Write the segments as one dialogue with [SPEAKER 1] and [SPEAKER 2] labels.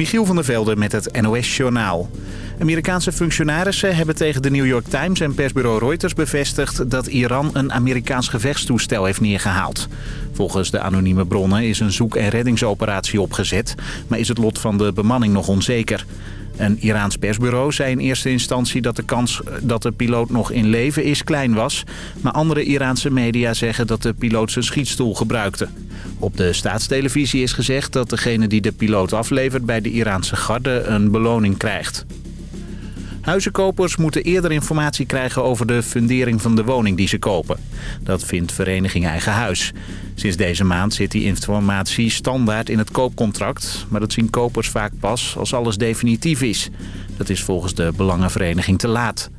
[SPEAKER 1] Michiel van der Velde met het NOS-journaal. Amerikaanse functionarissen hebben tegen de New York Times en persbureau Reuters bevestigd... dat Iran een Amerikaans gevechtstoestel heeft neergehaald. Volgens de anonieme bronnen is een zoek- en reddingsoperatie opgezet... maar is het lot van de bemanning nog onzeker. Een Iraans persbureau zei in eerste instantie dat de kans dat de piloot nog in leven is klein was. Maar andere Iraanse media zeggen dat de piloot zijn schietstoel gebruikte. Op de staatstelevisie is gezegd dat degene die de piloot aflevert bij de Iraanse garde een beloning krijgt. Huizenkopers moeten eerder informatie krijgen over de fundering van de woning die ze kopen. Dat vindt vereniging Eigen Huis. Sinds deze maand zit die informatie standaard in het koopcontract. Maar dat zien kopers vaak pas als alles definitief is. Dat is volgens de Belangenvereniging te laat.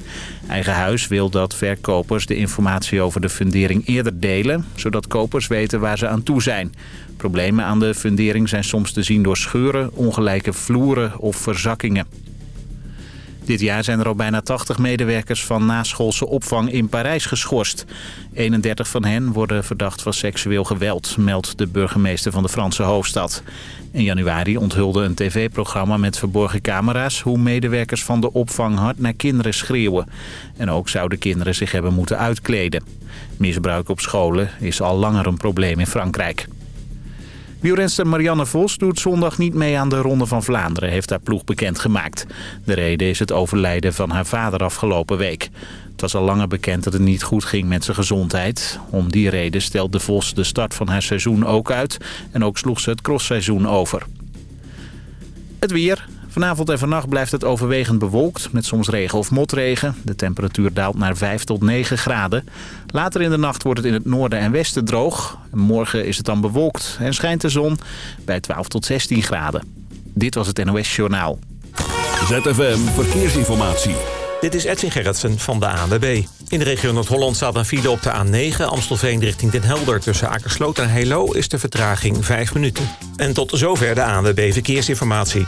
[SPEAKER 1] Eigen Huis wil dat verkopers de informatie over de fundering eerder delen... zodat kopers weten waar ze aan toe zijn. Problemen aan de fundering zijn soms te zien door scheuren, ongelijke vloeren of verzakkingen. Dit jaar zijn er al bijna 80 medewerkers van naschoolse opvang in Parijs geschorst. 31 van hen worden verdacht van seksueel geweld, meldt de burgemeester van de Franse hoofdstad. In januari onthulde een tv-programma met verborgen camera's... hoe medewerkers van de opvang hard naar kinderen schreeuwen. En ook zouden kinderen zich hebben moeten uitkleden. Misbruik op scholen is al langer een probleem in Frankrijk. Wielrenster Marianne Vos doet zondag niet mee aan de Ronde van Vlaanderen, heeft haar ploeg bekendgemaakt. De reden is het overlijden van haar vader afgelopen week. Het was al langer bekend dat het niet goed ging met zijn gezondheid. Om die reden stelde Vos de start van haar seizoen ook uit en ook sloeg ze het crossseizoen over. Het weer. Vanavond en vannacht blijft het overwegend bewolkt met soms regen of motregen. De temperatuur daalt naar 5 tot 9 graden. Later in de nacht wordt het in het noorden en westen droog. Morgen is het dan bewolkt en schijnt de zon bij 12 tot 16 graden. Dit was het NOS Journaal.
[SPEAKER 2] ZFM Verkeersinformatie.
[SPEAKER 3] Dit is Edwin Gerritsen van de ANWB. In de regio Noord-Holland staat een file op de A9 Amstelveen richting Den Helder. Tussen Akersloot en Heilo is de vertraging 5 minuten. En tot zover de ANWB Verkeersinformatie.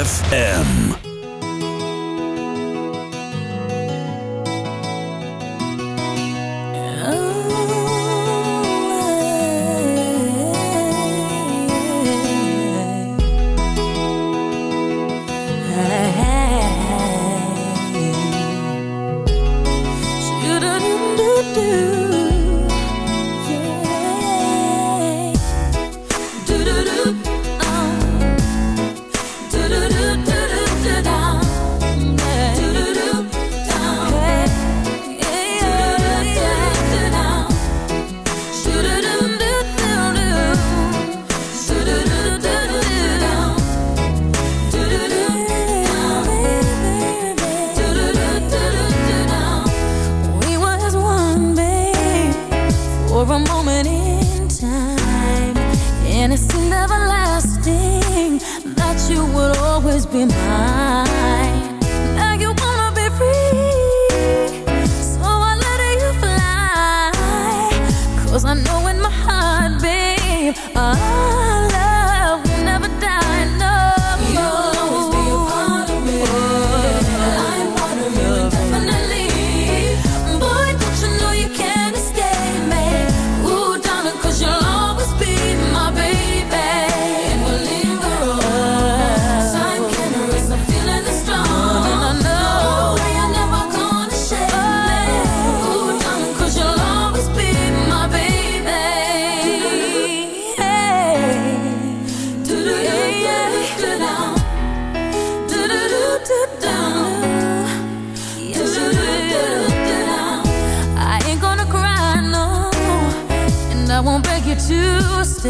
[SPEAKER 4] FM.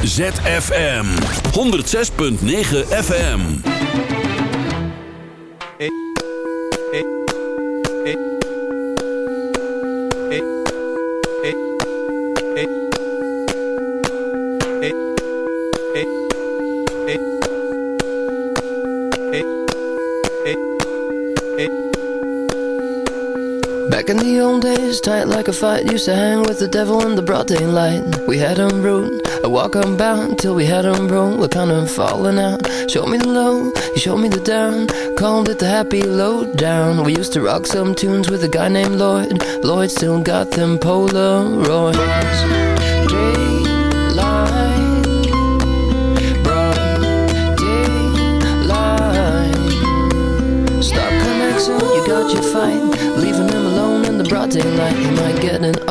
[SPEAKER 2] ZFM 106.9 FM.
[SPEAKER 5] Back in the old days, tight like a fight, used to hang with the devil in the broad daylight. We had him rude, I walk unbound till we had him broke. We're kind of falling out. Showed me the low, he showed me the down. Called it the happy low down. We used to rock some tunes with a guy named Lloyd. Lloyd still got them Polaroids. Stop connection, you got your fight. Leaving him alone in the broad daylight. He might get it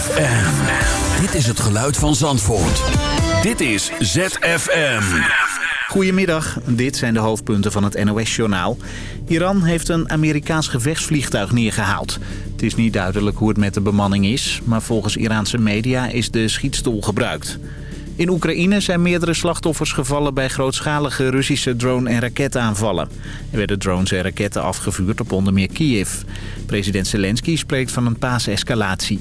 [SPEAKER 2] ZFM. Dit is het geluid van Zandvoort. Dit is ZFM.
[SPEAKER 1] Goedemiddag, dit zijn de hoofdpunten van het NOS-journaal. Iran heeft een Amerikaans gevechtsvliegtuig neergehaald. Het is niet duidelijk hoe het met de bemanning is... maar volgens Iraanse media is de schietstoel gebruikt. In Oekraïne zijn meerdere slachtoffers gevallen bij grootschalige Russische drone- en raketaanvallen. Er werden drones en raketten afgevuurd op onder meer Kiev. President Zelensky spreekt van een paasescalatie.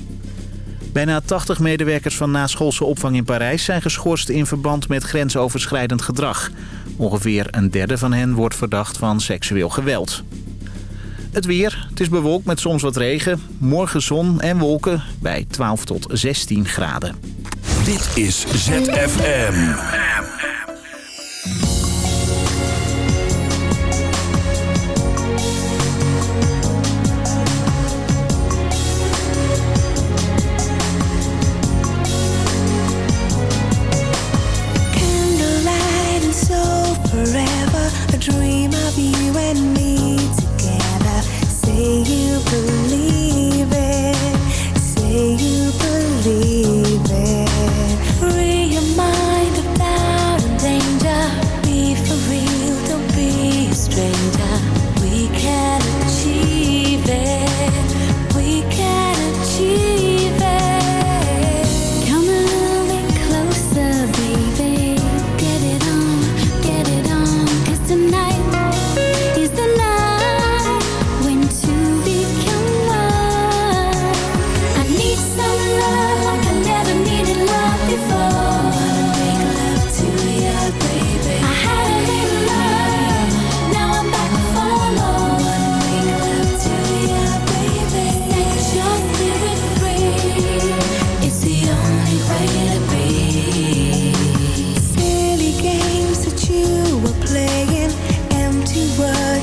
[SPEAKER 1] Bijna 80 medewerkers van naschoolse opvang in Parijs zijn geschorst in verband met grensoverschrijdend gedrag. Ongeveer een derde van hen wordt verdacht van seksueel geweld. Het weer. Het is bewolkt met soms wat regen. Morgen zon en wolken bij 12 tot 16 graden.
[SPEAKER 2] Dit is ZFM.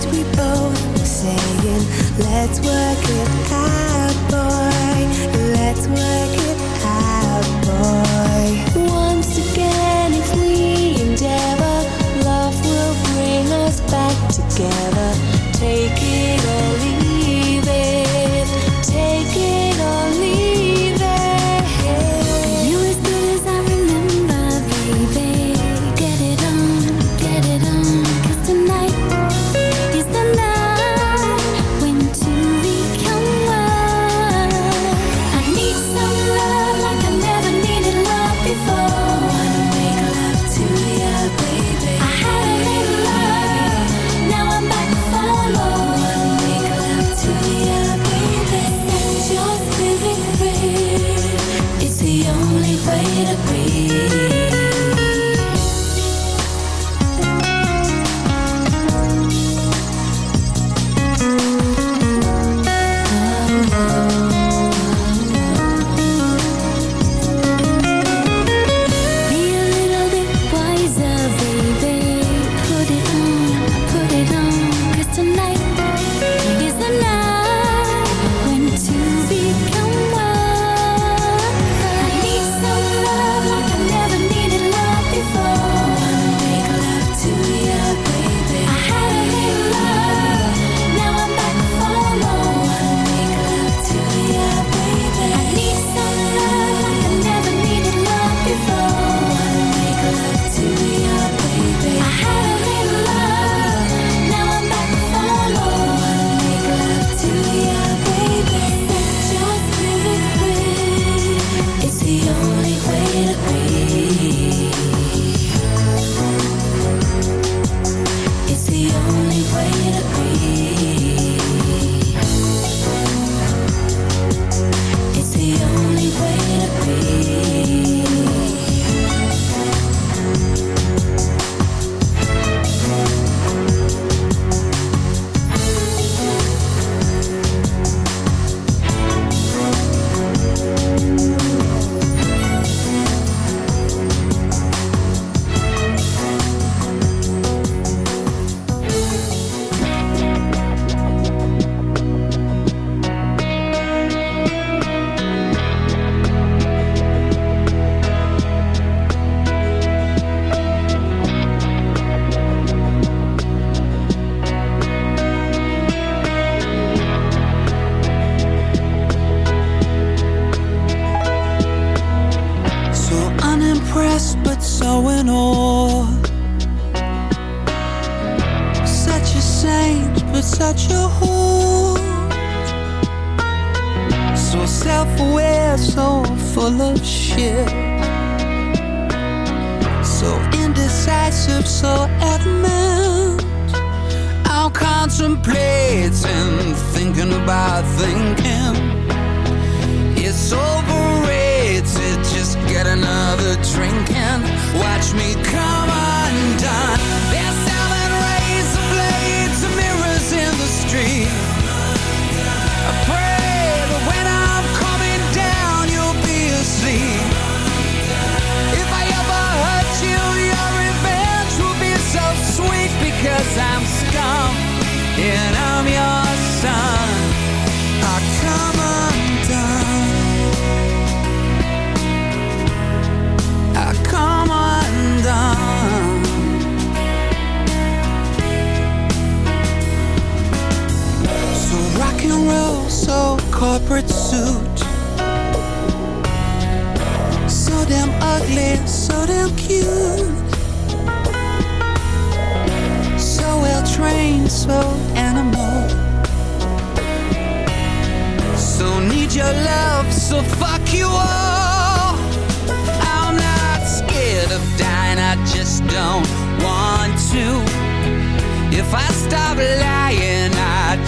[SPEAKER 6] we both saying.
[SPEAKER 2] Let's work it out, boy. Let's work it out.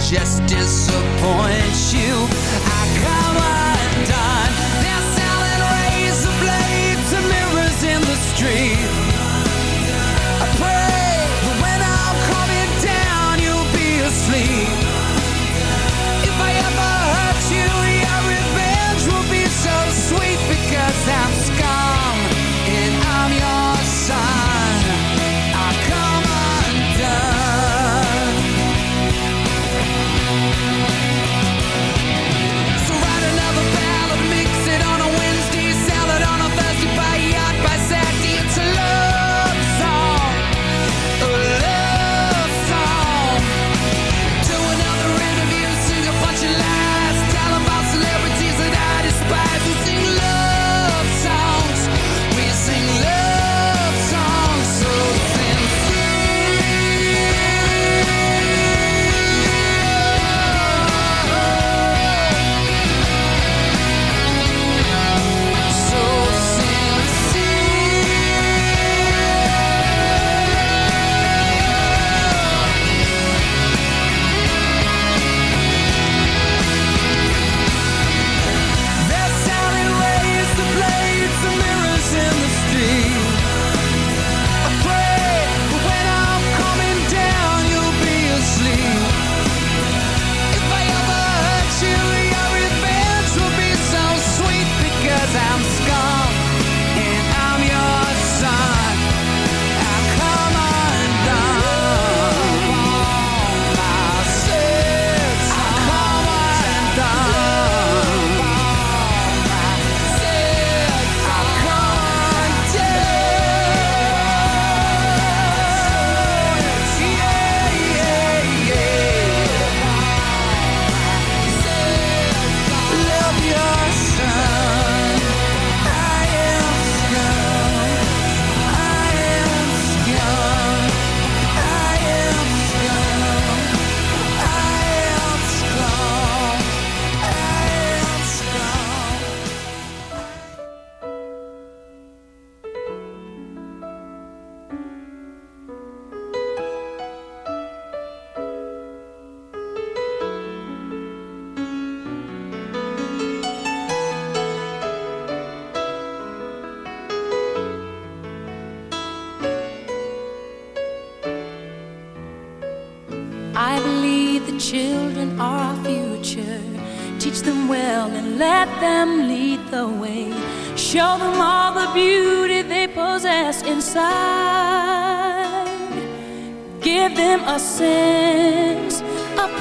[SPEAKER 6] just disappoint.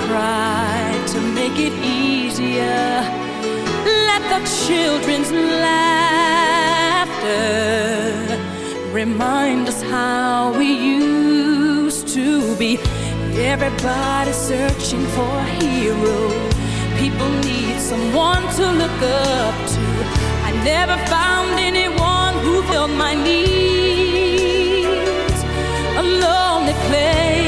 [SPEAKER 7] Try to make it easier. Let the children's laughter remind us how we used to be. Everybody searching for a hero. People need someone to look up to. I never found anyone who filled my needs. A lonely place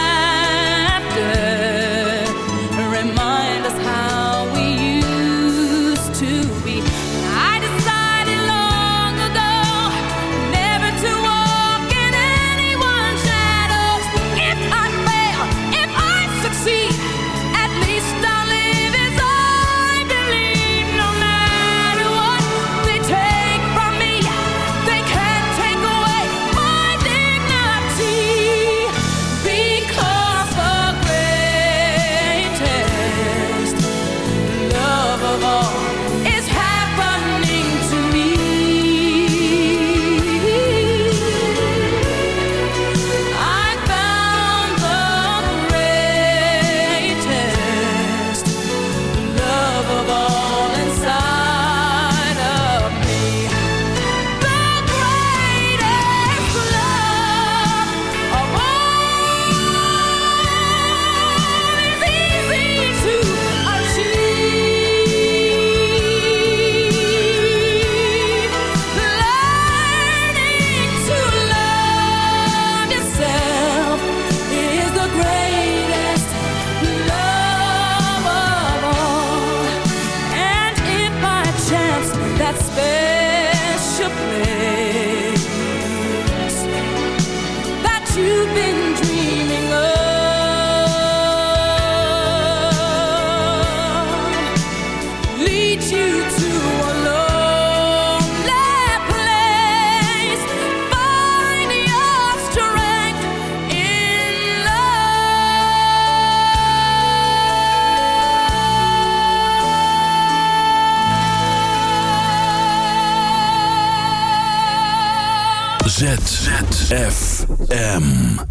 [SPEAKER 7] FM.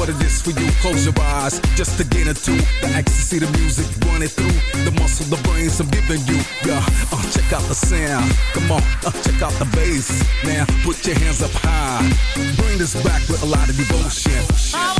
[SPEAKER 8] what it is for you. Close your eyes just to get into the ecstasy, the music running through the muscle, the brains I'm giving you. Yeah, uh, check out the sound. Come on, uh, check out the bass. Now put your hands up high. Bring this back with a lot of devotion.